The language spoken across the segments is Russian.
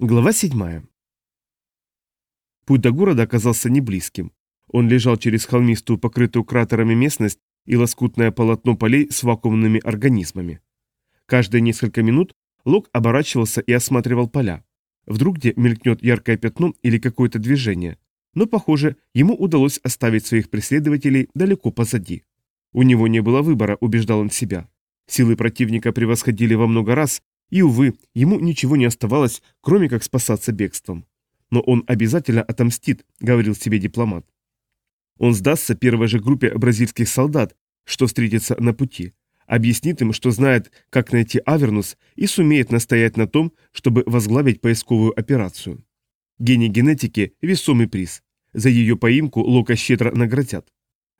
Глава 7. Путь до города оказался не близким. Он лежал через холмистую, покрытую кратерами местность и лоскутное полотно полей с вакуумными организмами. Каждые несколько минут Лок оборачивался и осматривал поля. Вдруг где мелькнет яркое пятно или какое-то движение. Но, похоже, ему удалось оставить своих преследователей далеко позади. У него не было выбора, убеждал он себя. Силы противника превосходили во много раз, и, увы, ему ничего не оставалось, кроме как спасаться бегством. Но он обязательно отомстит, говорил себе дипломат. Он сдастся первой же группе бразильских солдат, что встретится на пути, объяснит им, что знает, как найти Авернус и сумеет настоять на том, чтобы возглавить поисковую операцию. Гений генетики – весомый приз. За ее поимку Лока щедро наградят.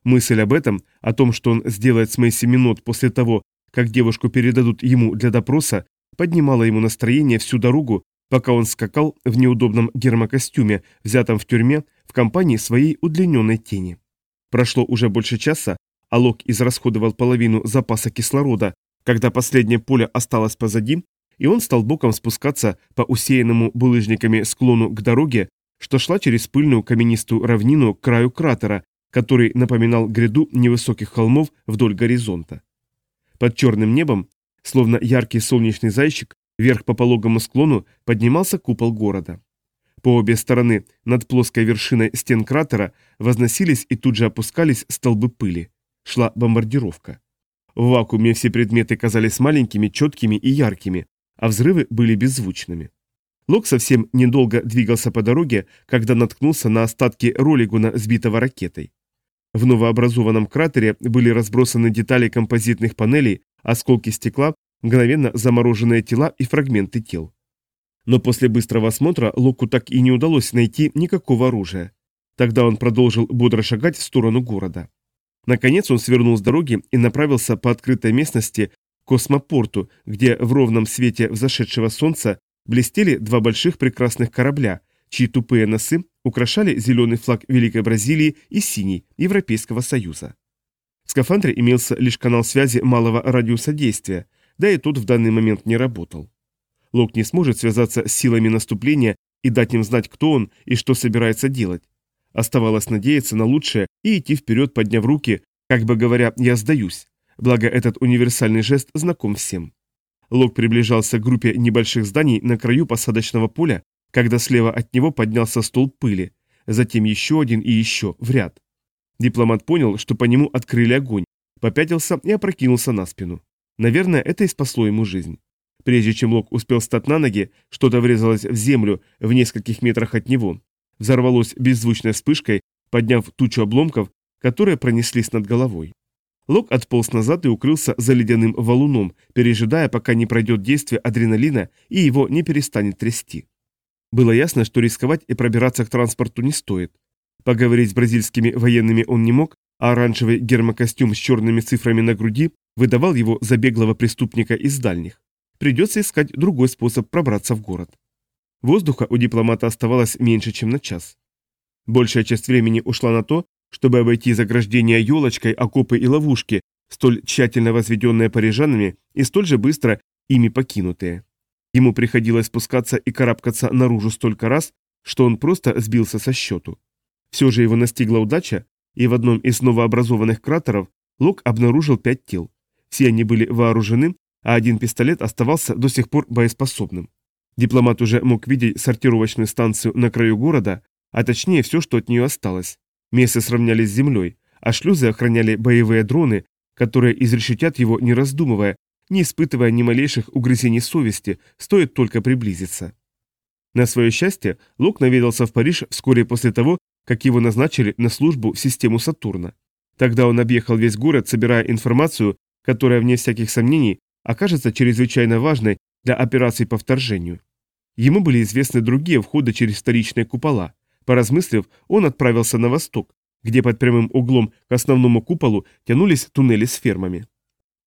Мысль об этом, о том, что он сделает с Мэйси Минот после того, как девушку передадут ему для допроса, поднимала ему настроение всю дорогу, пока он скакал в неудобном гермокостюме, взятом в тюрьме, в компании своей удлиненной тени. Прошло уже больше часа, а Лок израсходовал половину запаса кислорода, когда последнее поле осталось позади, и он стал боком спускаться по усеянному булыжниками склону к дороге, что шла через пыльную каменистую равнину к краю кратера, который напоминал гряду невысоких холмов вдоль горизонта. Под черным небом Словно яркий солнечный зайчик, вверх по пологому склону поднимался купол города. По обе стороны над плоской вершиной стен кратера возносились и тут же опускались столбы пыли. Шла бомбардировка. В вакууме все предметы казались маленькими, четкими и яркими, а взрывы были беззвучными. Лок совсем недолго двигался по дороге, когда наткнулся на остатки ролигуна, сбитого ракетой. В новообразованном кратере были разбросаны детали композитных панелей, осколки стекла, мгновенно замороженные тела и фрагменты тел. Но после быстрого осмотра Локу так и не удалось найти никакого оружия. Тогда он продолжил бодро шагать в сторону города. Наконец он свернул с дороги и направился по открытой местности к космопорту, где в ровном свете взошедшего солнца блестели два больших прекрасных корабля, чьи тупые носы украшали зеленый флаг Великой Бразилии и синий Европейского Союза. Скафандре имелся лишь канал связи малого радиуса действия, да и тот в данный момент не работал. Лок не сможет связаться с силами наступления и дать им знать, кто он и что собирается делать. Оставалось надеяться на лучшее и идти вперед, подняв руки, как бы говоря, «я сдаюсь», благо этот универсальный жест знаком всем. Лок приближался к группе небольших зданий на краю посадочного поля, когда слева от него поднялся столб пыли, затем еще один и еще, в ряд. Дипломат понял, что по нему открыли огонь, попятился и опрокинулся на спину. Наверное, это и спасло ему жизнь. Прежде чем Лок успел встать на ноги, что-то врезалось в землю в нескольких метрах от него. Взорвалось беззвучной вспышкой, подняв тучу обломков, которые пронеслись над головой. Лок отполз назад и укрылся за ледяным валуном, пережидая, пока не пройдет действие адреналина и его не перестанет трясти. Было ясно, что рисковать и пробираться к транспорту не стоит. Поговорить с бразильскими военными он не мог, а оранжевый гермокостюм с черными цифрами на груди выдавал его за беглого преступника из дальних. Придется искать другой способ пробраться в город. Воздуха у дипломата оставалось меньше, чем на час. Большая часть времени ушла на то, чтобы обойти заграждения елочкой, окопы и ловушки, столь тщательно возведенные парижанами и столь же быстро ими покинутые. Ему приходилось спускаться и карабкаться наружу столько раз, что он просто сбился со счету. Все же его настигла удача, и в одном из новообразованных кратеров Лок обнаружил пять тел. Все они были вооружены, а один пистолет оставался до сих пор боеспособным. Дипломат уже мог видеть сортировочную станцию на краю города, а точнее все, что от нее осталось. Место сравнялись с землей, а шлюзы охраняли боевые дроны, которые изрешетят его не раздумывая, не испытывая ни малейших угрызений совести, стоит только приблизиться. На свое счастье, Лок наведался в Париж вскоре после того, как его назначили на службу в систему Сатурна. Тогда он объехал весь город, собирая информацию, которая, вне всяких сомнений, окажется чрезвычайно важной для операций по вторжению. Ему были известны другие входы через вторичные купола. Поразмыслив, он отправился на восток, где под прямым углом к основному куполу тянулись туннели с фермами.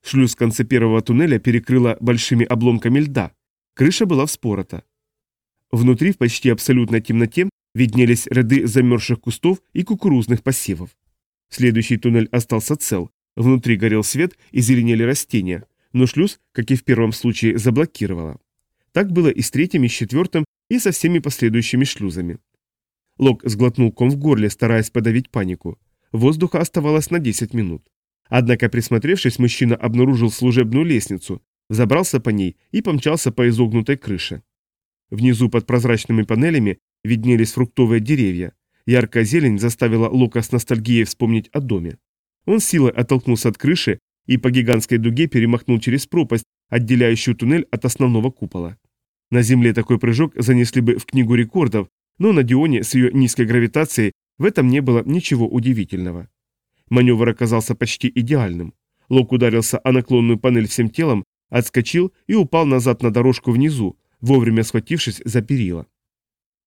Шлюз в конце первого туннеля перекрыла большими обломками льда. Крыша была вспорота. Внутри, в почти абсолютной темноте, виднелись ряды замерзших кустов и кукурузных посевов. Следующий туннель остался цел, внутри горел свет и зеленели растения, но шлюз, как и в первом случае, заблокировало. Так было и с третьим и с четвертым и со всеми последующими шлюзами. Лок сглотнул ком в горле, стараясь подавить панику. Воздуха оставалось на 10 минут. Однако, присмотревшись, мужчина обнаружил служебную лестницу, забрался по ней и помчался по изогнутой крыше. Внизу под прозрачными панелями виднелись фруктовые деревья. Яркая зелень заставила Лока с ностальгией вспомнить о доме. Он силой оттолкнулся от крыши и по гигантской дуге перемахнул через пропасть, отделяющую туннель от основного купола. На Земле такой прыжок занесли бы в книгу рекордов, но на Дионе с ее низкой гравитацией в этом не было ничего удивительного. Маневр оказался почти идеальным. Лок ударился о наклонную панель всем телом, отскочил и упал назад на дорожку внизу, вовремя схватившись за перила.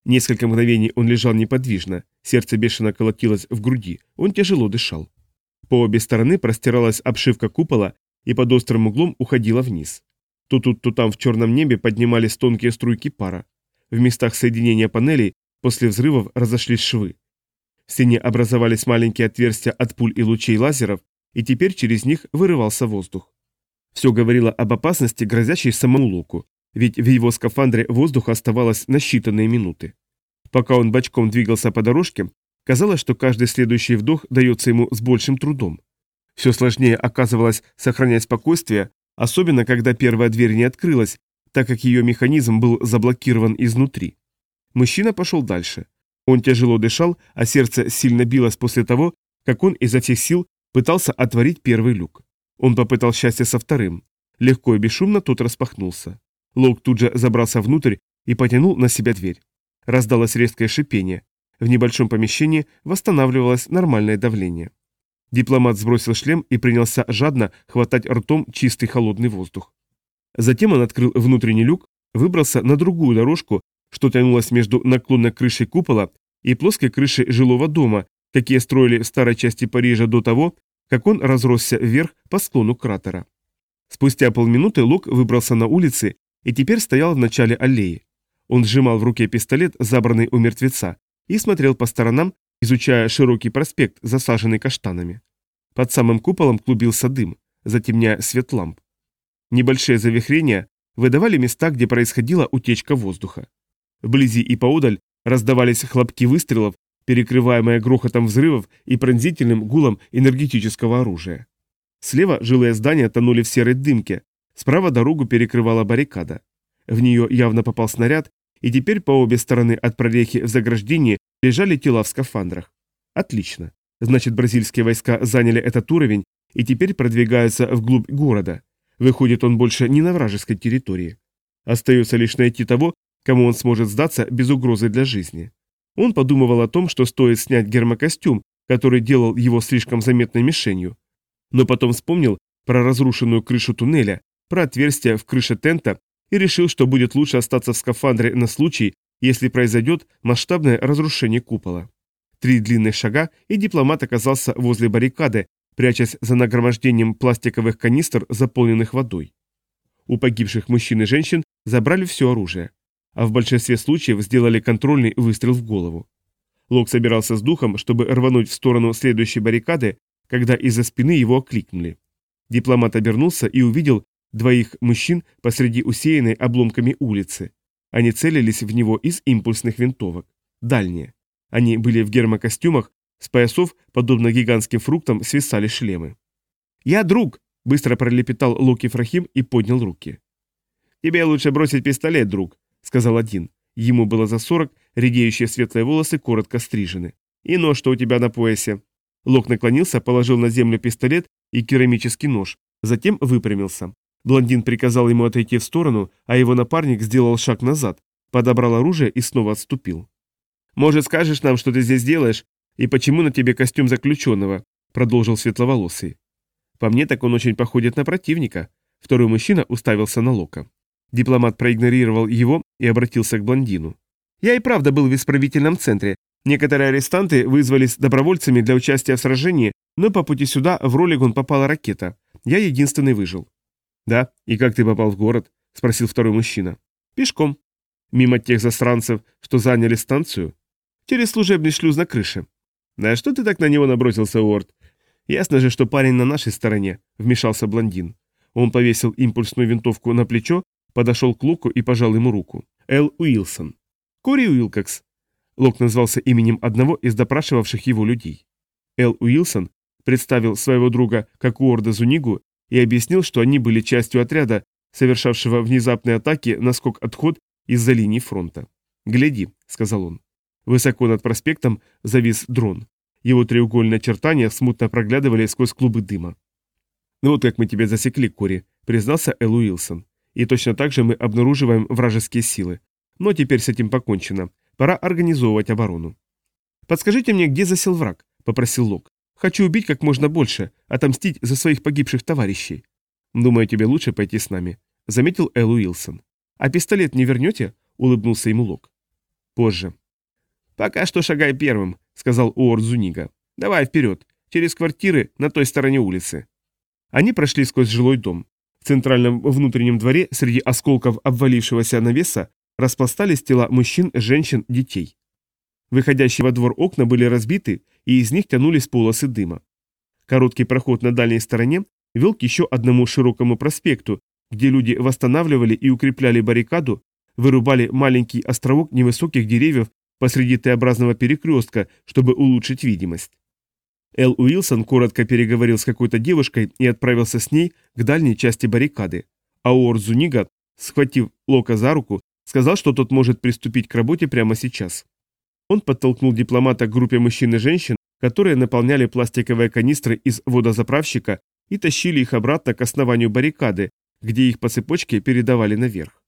Несколько мгновений он лежал неподвижно, сердце бешено колотилось в груди, он тяжело дышал. По обе стороны простиралась обшивка купола и под острым углом уходила вниз. То тут, то там в черном небе поднимались тонкие струйки пара. В местах соединения панелей после взрывов разошлись швы. В стене образовались маленькие отверстия от пуль и лучей лазеров, и теперь через них вырывался воздух. Все говорило об опасности, грозящей самому Луку, ведь в его скафандре воздуха оставалось на считанные минуты. Пока он бочком двигался по дорожке, казалось, что каждый следующий вдох дается ему с большим трудом. Все сложнее оказывалось сохранять спокойствие, особенно когда первая дверь не открылась, так как ее механизм был заблокирован изнутри. Мужчина пошел дальше. Он тяжело дышал, а сердце сильно билось после того, как он изо всех сил пытался отворить первый люк. Он попытал счастье со вторым. Легко и бесшумно тот распахнулся. Лоук тут же забрался внутрь и потянул на себя дверь. Раздалось резкое шипение. В небольшом помещении восстанавливалось нормальное давление. Дипломат сбросил шлем и принялся жадно хватать ртом чистый холодный воздух. Затем он открыл внутренний люк, выбрался на другую дорожку, что тянулась между наклонной крышей купола и плоской крышей жилого дома, какие строили в старой части Парижа до того, как он разросся вверх по склону кратера. Спустя полминуты Лок выбрался на улицы и теперь стоял в начале аллеи. Он сжимал в руке пистолет, забранный у мертвеца, и смотрел по сторонам, изучая широкий проспект, засаженный каштанами. Под самым куполом клубился дым, затемняя свет ламп. Небольшие завихрения выдавали места, где происходила утечка воздуха. Вблизи и поодаль раздавались хлопки выстрелов, перекрываемые грохотом взрывов и пронзительным гулом энергетического оружия. Слева жилые здания тонули в серой дымке, справа дорогу перекрывала баррикада. В нее явно попал снаряд, и теперь по обе стороны от прорехи в заграждении лежали тела в скафандрах. Отлично. Значит, бразильские войска заняли этот уровень и теперь продвигаются вглубь города. Выходит, он больше не на вражеской территории. Остается лишь найти того, кому он сможет сдаться без угрозы для жизни. Он подумывал о том, что стоит снять гермокостюм, который делал его слишком заметной мишенью. Но потом вспомнил про разрушенную крышу туннеля, про отверстие в крыше тента и решил, что будет лучше остаться в скафандре на случай, если произойдет масштабное разрушение купола. Три длинных шага, и дипломат оказался возле баррикады, прячась за нагромождением пластиковых канистр, заполненных водой. У погибших мужчин и женщин забрали все оружие а в большинстве случаев сделали контрольный выстрел в голову. Лок собирался с духом, чтобы рвануть в сторону следующей баррикады, когда из-за спины его окликнули. Дипломат обернулся и увидел двоих мужчин посреди усеянной обломками улицы. Они целились в него из импульсных винтовок. Дальние. Они были в гермокостюмах, с поясов, подобно гигантским фруктам, свисали шлемы. «Я друг!» – быстро пролепетал Локи Фрахим и поднял руки. «Тебе лучше бросить пистолет, друг», — сказал один. Ему было за сорок, редеющие светлые волосы коротко стрижены. «И нож, что у тебя на поясе». Лок наклонился, положил на землю пистолет и керамический нож, затем выпрямился. Блондин приказал ему отойти в сторону, а его напарник сделал шаг назад, подобрал оружие и снова отступил. «Может, скажешь нам, что ты здесь делаешь, и почему на тебе костюм заключенного?» — продолжил светловолосый. «По мне так он очень походит на противника». Второй мужчина уставился на Лока. Дипломат проигнорировал его и обратился к блондину. «Я и правда был в исправительном центре. Некоторые арестанты вызвались добровольцами для участия в сражении, но по пути сюда в Ролигон попала ракета. Я единственный выжил». «Да? И как ты попал в город?» – спросил второй мужчина. «Пешком. Мимо тех засранцев, что заняли станцию. Через служебный шлюз на крыше». «Да что ты так на него набросился, Уорд?» «Ясно же, что парень на нашей стороне», – вмешался блондин. Он повесил импульсную винтовку на плечо Подошел к Луку и пожал ему руку. Эл Уилсон. Кори Уилкокс. Лок назвался именем одного из допрашивавших его людей. Эл Уилсон представил своего друга как Уорда Зунигу и объяснил, что они были частью отряда, совершавшего внезапные атаки на скок-отход из-за линии фронта. «Гляди», — сказал он. Высоко над проспектом завис дрон. Его треугольные очертания смутно проглядывали сквозь клубы дыма. «Ну вот как мы тебя засекли, Кори», — признался Эл Уилсон. «И точно так же мы обнаруживаем вражеские силы. Но теперь с этим покончено. Пора организовывать оборону». «Подскажите мне, где засел враг?» — попросил Лок. «Хочу убить как можно больше, отомстить за своих погибших товарищей». «Думаю, тебе лучше пойти с нами», — заметил Эл Уилсон. «А пистолет не вернете?» — улыбнулся ему Лок. «Позже». «Пока что шагай первым», — сказал Уорд Зунига. «Давай вперед, через квартиры на той стороне улицы». Они прошли сквозь жилой дом. В центральном внутреннем дворе среди осколков обвалившегося навеса распластались тела мужчин, женщин, детей. Выходящие во двор окна были разбиты, и из них тянулись полосы дыма. Короткий проход на дальней стороне вел к еще одному широкому проспекту, где люди восстанавливали и укрепляли баррикаду, вырубали маленький островок невысоких деревьев посреди Т-образного перекрестка, чтобы улучшить видимость. Эл Уилсон коротко переговорил с какой-то девушкой и отправился с ней к дальней части баррикады, а Уор Зунига, схватив Лока за руку, сказал, что тот может приступить к работе прямо сейчас. Он подтолкнул дипломата к группе мужчин и женщин, которые наполняли пластиковые канистры из водозаправщика и тащили их обратно к основанию баррикады, где их по цепочке передавали наверх.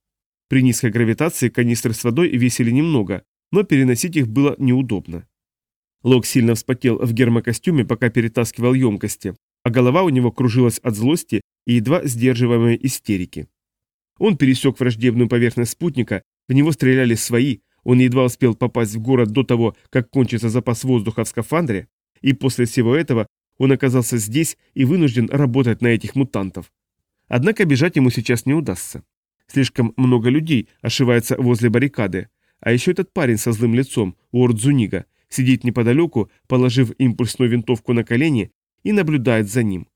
При низкой гравитации канистры с водой весили немного, но переносить их было неудобно. Лок сильно вспотел в гермокостюме, пока перетаскивал емкости, а голова у него кружилась от злости и едва сдерживаемой истерики. Он пересек враждебную поверхность спутника, в него стреляли свои, он едва успел попасть в город до того, как кончится запас воздуха в скафандре, и после всего этого он оказался здесь и вынужден работать на этих мутантов. Однако бежать ему сейчас не удастся. Слишком много людей ошивается возле баррикады, а еще этот парень со злым лицом, Уорд Зунига, сидит неподалеку, положив импульсную винтовку на колени и наблюдает за ним.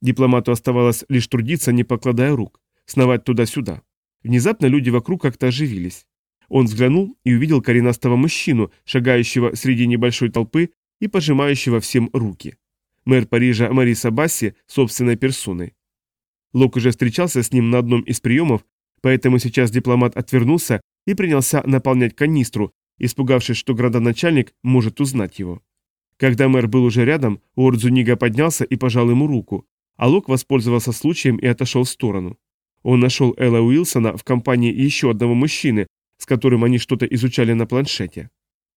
Дипломату оставалось лишь трудиться, не покладая рук, сновать туда-сюда. Внезапно люди вокруг как-то оживились. Он взглянул и увидел коренастого мужчину, шагающего среди небольшой толпы и пожимающего всем руки. Мэр Парижа Мариса Басси собственной персоной. Лок уже встречался с ним на одном из приемов, поэтому сейчас дипломат отвернулся и принялся наполнять канистру, испугавшись, что градоначальник может узнать его. Когда мэр был уже рядом, Уордзунига поднялся и пожал ему руку, а Лок воспользовался случаем и отошел в сторону. Он нашел Элла Уилсона в компании еще одного мужчины, с которым они что-то изучали на планшете.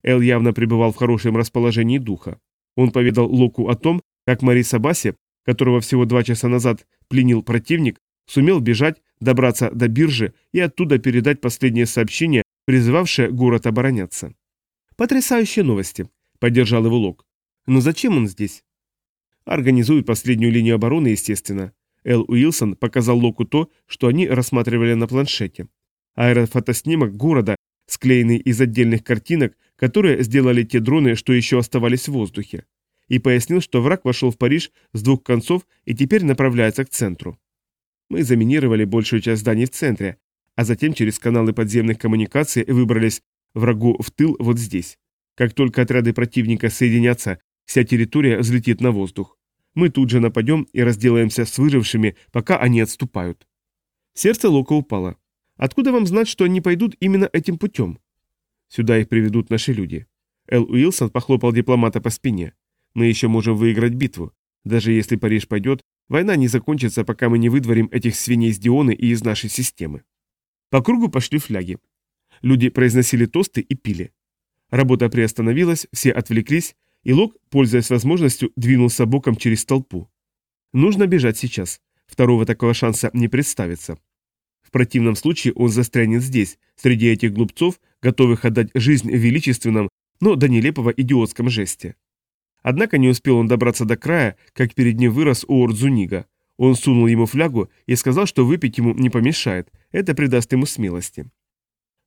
Эл явно пребывал в хорошем расположении духа. Он поведал Локу о том, как Мариса Басси, которого всего два часа назад пленил противник, сумел бежать, добраться до биржи и оттуда передать последнее сообщение призывавшая город обороняться. «Потрясающие новости», — поддержал его Лок. «Но зачем он здесь?» Организует последнюю линию обороны, естественно. Эл Уилсон показал Локу то, что они рассматривали на планшете. Аэрофотоснимок города, склеенный из отдельных картинок, которые сделали те дроны, что еще оставались в воздухе. И пояснил, что враг вошел в Париж с двух концов и теперь направляется к центру. Мы заминировали большую часть зданий в центре, а затем через каналы подземных коммуникаций выбрались врагу в тыл вот здесь. Как только отряды противника соединятся, вся территория взлетит на воздух. Мы тут же нападем и разделаемся с выжившими, пока они отступают. Сердце Лока упало. Откуда вам знать, что они пойдут именно этим путем? Сюда их приведут наши люди. Эл Уилсон похлопал дипломата по спине. Мы еще можем выиграть битву. Даже если Париж пойдет, война не закончится, пока мы не выдворим этих свиней с Дионы и из нашей системы. По кругу пошли фляги. Люди произносили тосты и пили. Работа приостановилась, все отвлеклись, и Лок, пользуясь возможностью, двинулся боком через толпу. Нужно бежать сейчас. Второго такого шанса не представится. В противном случае он застрянет здесь, среди этих глупцов, готовых отдать жизнь в величественном, но до нелепого идиотском жесте. Однако не успел он добраться до края, как перед ним вырос Уорд Зунига. Он сунул ему флягу и сказал, что выпить ему не помешает, это придаст ему смелости.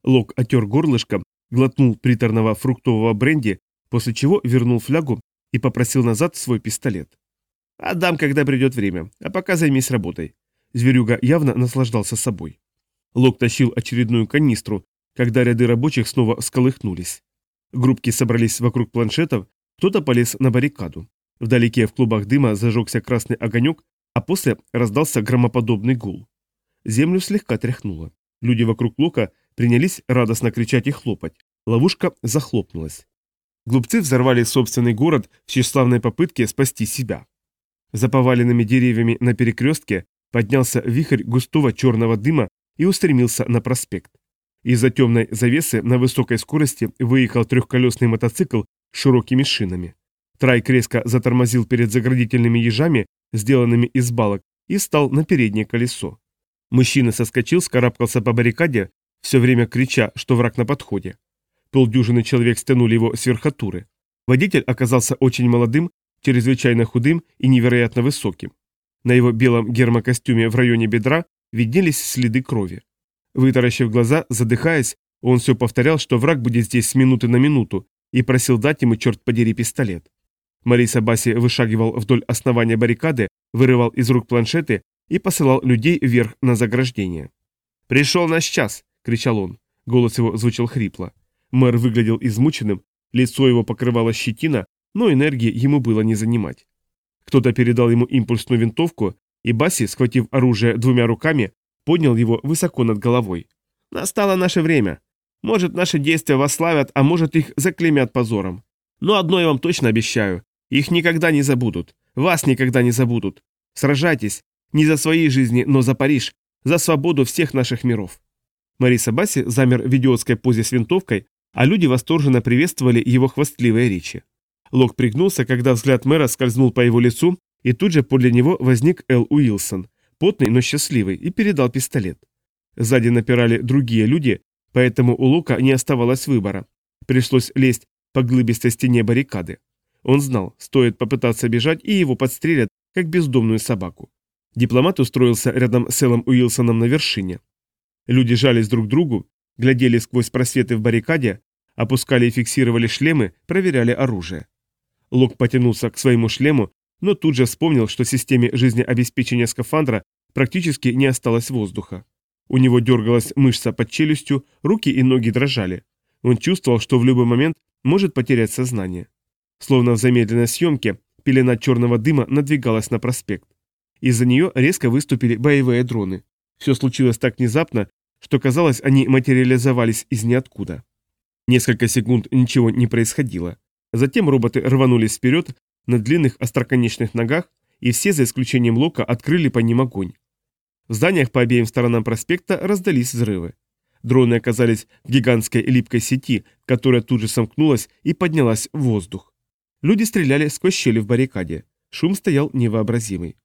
Лок отер горлышко, глотнул приторного фруктового бренди, после чего вернул флягу и попросил назад свой пистолет. «Отдам, когда придет время, а пока займись работой». Зверюга явно наслаждался собой. Лок тащил очередную канистру, когда ряды рабочих снова сколыхнулись. Группки собрались вокруг планшетов, кто-то полез на баррикаду. Вдалеке в клубах дыма зажегся красный огонек, а после раздался громоподобный гул. Землю слегка тряхнуло. Люди вокруг Лока принялись радостно кричать и хлопать. Ловушка захлопнулась. Глупцы взорвали собственный город в тщеславной попытке спасти себя. За поваленными деревьями на перекрестке поднялся вихрь густого черного дыма и устремился на проспект. Из-за темной завесы на высокой скорости выехал трехколесный мотоцикл с широкими шинами. Трайк резко затормозил перед заградительными ежами, сделанными из балок, и встал на переднее колесо. Мужчина соскочил, скарабкался по баррикаде, все время крича, что враг на подходе. Полдюжины человек стянули его с верхотуры. Водитель оказался очень молодым, чрезвычайно худым и невероятно высоким. На его белом гермокостюме в районе бедра виднелись следы крови. Вытаращив глаза, задыхаясь, он все повторял, что враг будет здесь с минуты на минуту, и просил дать ему, черт подери, пистолет. Мариса Баси вышагивал вдоль основания баррикады, вырывал из рук планшеты и посылал людей вверх на заграждение. «Пришел наш час!» — кричал он. Голос его звучал хрипло. Мэр выглядел измученным, лицо его покрывало щетина, но энергии ему было не занимать. Кто-то передал ему импульсную винтовку, и Баси, схватив оружие двумя руками, поднял его высоко над головой. «Настало наше время. Может, наши действия восславят, а может, их заклемят позором. Но одно я вам точно обещаю. Их никогда не забудут. Вас никогда не забудут. Сражайтесь. Не за свои жизни, но за Париж. За свободу всех наших миров». Мариса Баси замер в идиотской позе с винтовкой, а люди восторженно приветствовали его хвастливые речи. Лок пригнулся, когда взгляд мэра скользнул по его лицу, и тут же подле него возник Эл Уилсон, потный, но счастливый, и передал пистолет. Сзади напирали другие люди, поэтому у Лока не оставалось выбора. Пришлось лезть по глыбистой стене баррикады. Он знал, стоит попытаться бежать, и его подстрелят, как бездомную собаку. Дипломат устроился рядом с Эллом Уилсоном на вершине. Люди жались друг к другу, глядели сквозь просветы в баррикаде, опускали и фиксировали шлемы, проверяли оружие. Лок потянулся к своему шлему, но тут же вспомнил, что в системе жизнеобеспечения скафандра практически не осталось воздуха. У него дергалась мышца под челюстью, руки и ноги дрожали. Он чувствовал, что в любой момент может потерять сознание. Словно в замедленной съемке, пелена черного дыма надвигалась на проспект. Из-за нее резко выступили боевые дроны. Все случилось так внезапно, что казалось, они материализовались из ниоткуда. Несколько секунд ничего не происходило. Затем роботы рванулись вперед на длинных остроконечных ногах, и все, за исключением Лока, открыли по ним огонь. В зданиях по обеим сторонам проспекта раздались взрывы. Дроны оказались в гигантской липкой сети, которая тут же сомкнулась и поднялась в воздух. Люди стреляли сквозь щели в баррикаде. Шум стоял невообразимый.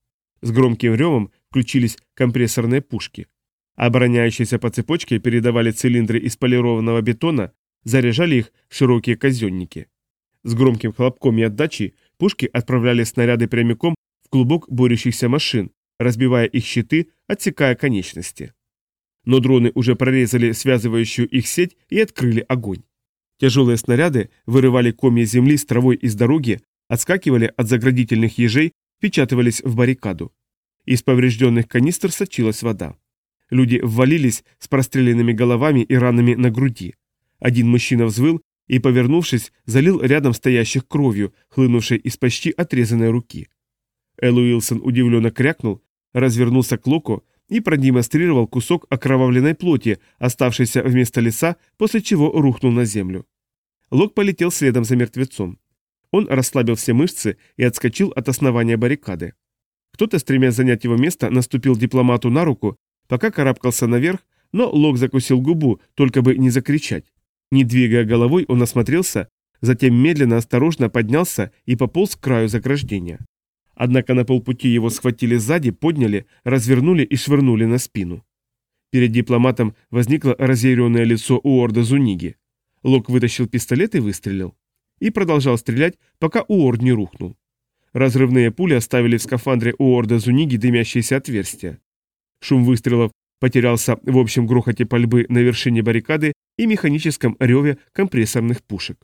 С громким ревом включились компрессорные пушки. Обороняющиеся по цепочке передавали цилиндры из полированного бетона, заряжали их в широкие казенники. С громким хлопком и отдачей пушки отправляли снаряды прямиком в клубок борющихся машин, разбивая их щиты, отсекая конечности. Но дроны уже прорезали связывающую их сеть и открыли огонь. Тяжелые снаряды вырывали комья земли с травой из дороги, отскакивали от заградительных ежей, впечатывались в баррикаду. Из поврежденных канистр сочилась вода. Люди ввалились с простреленными головами и ранами на груди. Один мужчина взвыл и, повернувшись, залил рядом стоящих кровью, хлынувшей из почти отрезанной руки. Эл Уилсон удивленно крякнул, развернулся к Локу и продемонстрировал кусок окровавленной плоти, оставшийся вместо лица, после чего рухнул на землю. Лок полетел следом за мертвецом. Он расслабил все мышцы и отскочил от основания баррикады. Кто-то, стремясь занять его место, наступил дипломату на руку, пока карабкался наверх, но Лок закусил губу, только бы не закричать. Не двигая головой, он осмотрелся, затем медленно, осторожно поднялся и пополз к краю заграждения. Однако на полпути его схватили сзади, подняли, развернули и швырнули на спину. Перед дипломатом возникло разъяренное лицо Уорда Зуниги. Лок вытащил пистолет и выстрелил. И продолжал стрелять, пока Уорд не рухнул. Разрывные пули оставили в скафандре Уорда Зуниги дымящиеся отверстия. Шум выстрелов потерялся в общем грохоте пальбы на вершине баррикады и механическом реве компрессорных пушек.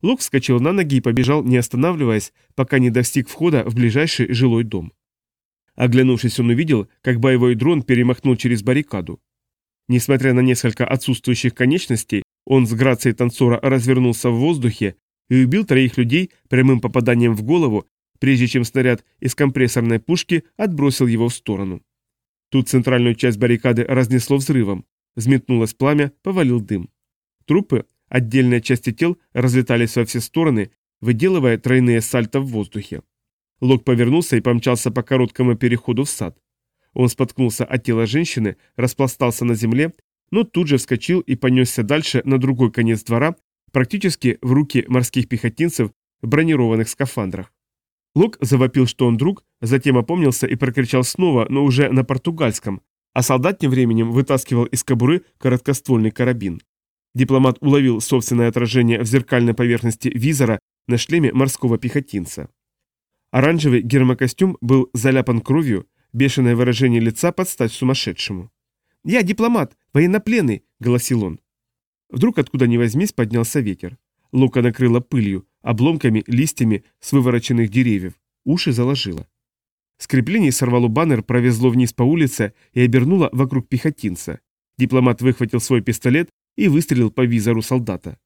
Лук вскочил на ноги и побежал, не останавливаясь, пока не достиг входа в ближайший жилой дом. Оглянувшись, он увидел, как боевой дрон перемахнул через баррикаду. Несмотря на несколько отсутствующих конечностей, он с грацией танцора развернулся в воздухе и убил троих людей прямым попаданием в голову, прежде чем снаряд из компрессорной пушки отбросил его в сторону. Тут центральную часть баррикады разнесло взрывом. Взметнулось пламя, повалил дым. Трупы, отдельные части тел разлетались во все стороны, выделывая тройные сальто в воздухе. Лок повернулся и помчался по короткому переходу в сад. Он споткнулся от тела женщины, распластался на земле, но тут же вскочил и понесся дальше на другой конец двора, практически в руки морских пехотинцев в бронированных скафандрах. Лок завопил, что он друг, затем опомнился и прокричал снова, но уже на португальском, а солдат тем временем вытаскивал из кобуры короткоствольный карабин. Дипломат уловил собственное отражение в зеркальной поверхности визора на шлеме морского пехотинца. Оранжевый гермокостюм был заляпан кровью, бешеное выражение лица под стать сумасшедшему. «Я дипломат, военнопленный», — голосил он. Вдруг откуда ни возьмись поднялся ветер. Лука накрыла пылью, обломками, листьями с вывороченных деревьев. Уши заложило. Скрепление сорвало баннер, провезло вниз по улице и обернуло вокруг пехотинца. Дипломат выхватил свой пистолет и выстрелил по визору солдата.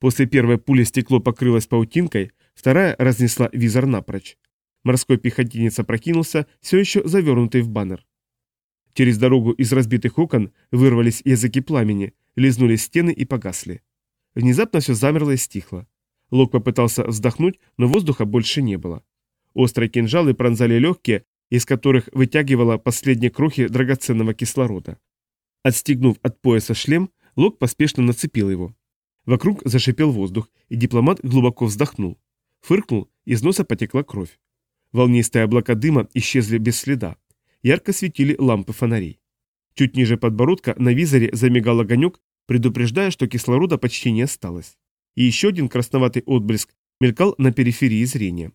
После первой пули стекло покрылось паутинкой, вторая разнесла визор напрочь. Морской пехотинец опрокинулся, все еще завернутый в баннер. Через дорогу из разбитых окон вырвались языки пламени, лизнули стены и погасли. Внезапно все замерло и стихло. Лок попытался вздохнуть, но воздуха больше не было. Острые кинжалы пронзали легкие, из которых вытягивало последние крохи драгоценного кислорода. Отстегнув от пояса шлем, Лок поспешно нацепил его. Вокруг зашипел воздух, и дипломат глубоко вздохнул. Фыркнул, из носа потекла кровь. Волнистые облака дыма исчезли без следа. Ярко светили лампы фонарей. Чуть ниже подбородка на визоре замигал огонек, предупреждая, что кислорода почти не осталось. И еще один красноватый отблеск мелькал на периферии зрения.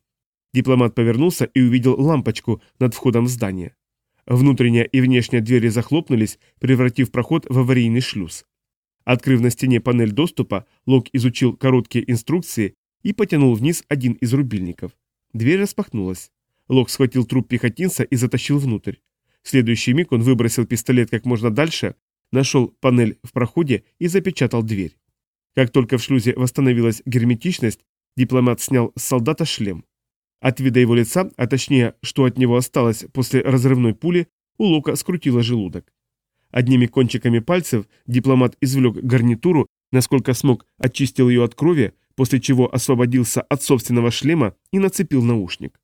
Дипломат повернулся и увидел лампочку над входом в здание. Внутренняя и внешняя двери захлопнулись, превратив проход в аварийный шлюз. Открыв на стене панель доступа, Лок изучил короткие инструкции и потянул вниз один из рубильников. Дверь распахнулась. Лок схватил труп пехотинца и затащил внутрь. В следующий миг он выбросил пистолет как можно дальше, нашел панель в проходе и запечатал дверь. Как только в шлюзе восстановилась герметичность, дипломат снял с солдата шлем. От вида его лица, а точнее, что от него осталось после разрывной пули, у Лока скрутило желудок. Одними кончиками пальцев дипломат извлек гарнитуру, насколько смог, очистил ее от крови, после чего освободился от собственного шлема и нацепил наушник.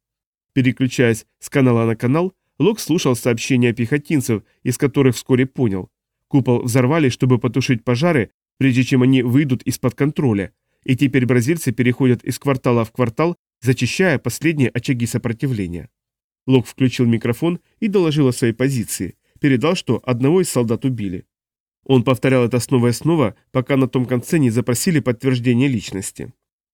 Переключаясь с канала на канал, Лок слушал сообщения пехотинцев, из которых вскоре понял. Купол взорвали, чтобы потушить пожары, прежде чем они выйдут из-под контроля, и теперь бразильцы переходят из квартала в квартал, зачищая последние очаги сопротивления. Лок включил микрофон и доложил о своей позиции, передал, что одного из солдат убили. Он повторял это снова и снова, пока на том конце не запросили подтверждение личности.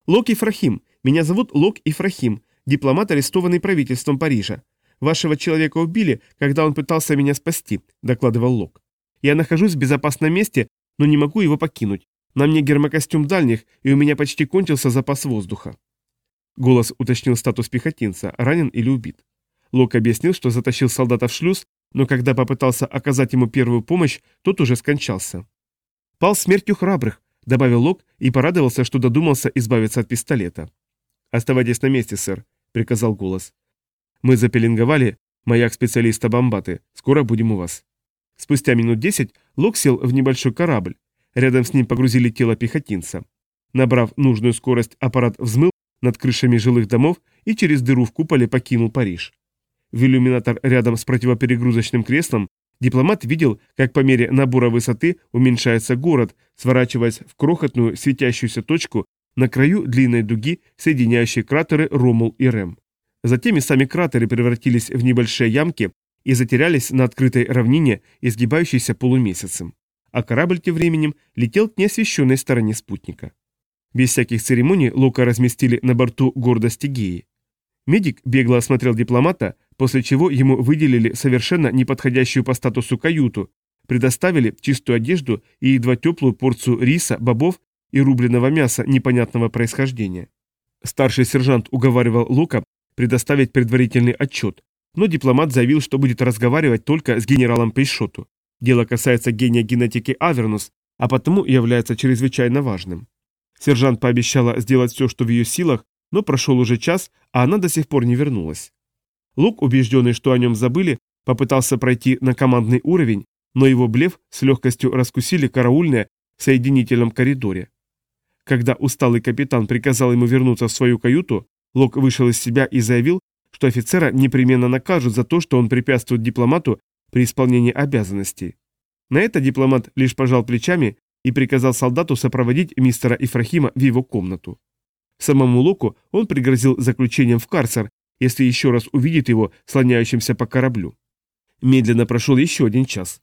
«Лок Ифрахим. Меня зовут Лок Ифрахим, дипломат, арестованный правительством Парижа. Вашего человека убили, когда он пытался меня спасти», – докладывал Лок. «Я нахожусь в безопасном месте, но не могу его покинуть. На мне гермокостюм дальних, и у меня почти кончился запас воздуха». Голос уточнил статус пехотинца, ранен или убит. Лок объяснил, что затащил солдата в шлюз, но когда попытался оказать ему первую помощь, тот уже скончался. «Пал смертью храбрых», — добавил Лок и порадовался, что додумался избавиться от пистолета. «Оставайтесь на месте, сэр», — приказал голос. «Мы запеленговали маяк специалиста Бомбаты. Скоро будем у вас». Спустя минут десять Лок сел в небольшой корабль. Рядом с ним погрузили тело пехотинца. Набрав нужную скорость, аппарат взмыл над крышами жилых домов и через дыру в куполе покинул Париж. В иллюминатор рядом с противоперегрузочным креслом дипломат видел, как по мере набора высоты уменьшается город, сворачиваясь в крохотную светящуюся точку на краю длинной дуги, соединяющей кратеры Ромул и Рэм. Затем и сами кратеры превратились в небольшие ямки и затерялись на открытой равнине, изгибающейся полумесяцем. А корабль тем временем летел к неосвещенной стороне спутника. Без всяких церемоний Лука разместили на борту гордости Геи. Медик бегло осмотрел дипломата, после чего ему выделили совершенно неподходящую по статусу каюту, предоставили чистую одежду и едва теплую порцию риса, бобов и рубленого мяса непонятного происхождения. Старший сержант уговаривал Лука предоставить предварительный отчет, но дипломат заявил, что будет разговаривать только с генералом Пейшоту. Дело касается гения генетики Авернус, а потому является чрезвычайно важным. Сержант пообещала сделать все, что в ее силах, но прошел уже час, а она до сих пор не вернулась. Лук, убежденный, что о нем забыли, попытался пройти на командный уровень, но его блеф с легкостью раскусили караульные в соединительном коридоре. Когда усталый капитан приказал ему вернуться в свою каюту, Лок вышел из себя и заявил, что офицера непременно накажут за то, что он препятствует дипломату при исполнении обязанностей. На это дипломат лишь пожал плечами и приказал солдату сопроводить мистера Ифрахима в его комнату. Самому Локу он пригрозил заключением в карцер, если еще раз увидит его слоняющимся по кораблю. Медленно прошел еще один час.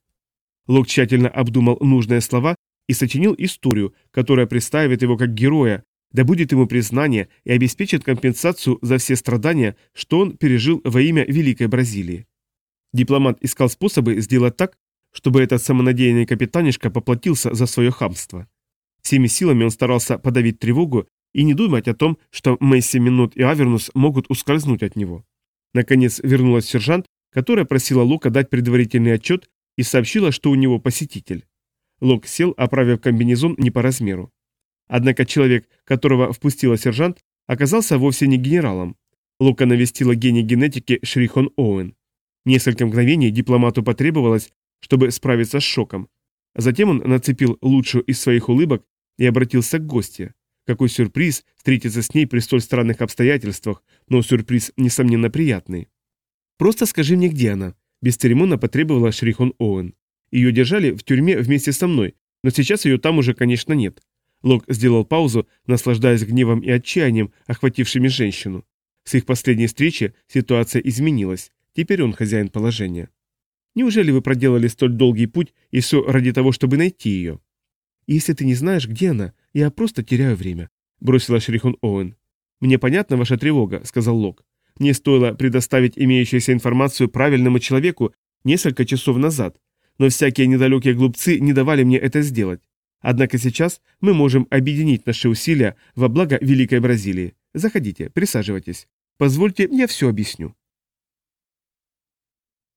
Лок тщательно обдумал нужные слова и сочинил историю, которая представит его как героя, да будет ему признание и обеспечит компенсацию за все страдания, что он пережил во имя Великой Бразилии. Дипломат искал способы сделать так, чтобы этот самонадеянный капитанишка поплатился за свое хамство. Всеми силами он старался подавить тревогу и не думать о том, что Месси Минут и Авернус могут ускользнуть от него. Наконец вернулась сержант, которая просила Лока дать предварительный отчет и сообщила, что у него посетитель. Лок сел, оправив комбинезон не по размеру. Однако человек, которого впустила сержант, оказался вовсе не генералом. Лока навестила гений генетики Шрихон Оуэн. Несколько мгновений дипломату потребовалось, чтобы справиться с шоком. Затем он нацепил лучшую из своих улыбок и обратился к гостье. Какой сюрприз встретиться с ней при столь странных обстоятельствах, но сюрприз, несомненно, приятный. «Просто скажи мне, где она?» – бесцеремонно потребовала Шрихон Оуэн. «Ее держали в тюрьме вместе со мной, но сейчас ее там уже, конечно, нет». Лок сделал паузу, наслаждаясь гневом и отчаянием, охватившими женщину. С их последней встречи ситуация изменилась, теперь он хозяин положения. «Неужели вы проделали столь долгий путь и все ради того, чтобы найти ее?» «Если ты не знаешь, где она, я просто теряю время», — бросила Шрихун Оуэн. «Мне понятна ваша тревога», — сказал Лок. «Мне стоило предоставить имеющуюся информацию правильному человеку несколько часов назад, но всякие недалекие глупцы не давали мне это сделать. Однако сейчас мы можем объединить наши усилия во благо Великой Бразилии. Заходите, присаживайтесь. Позвольте, я все объясню».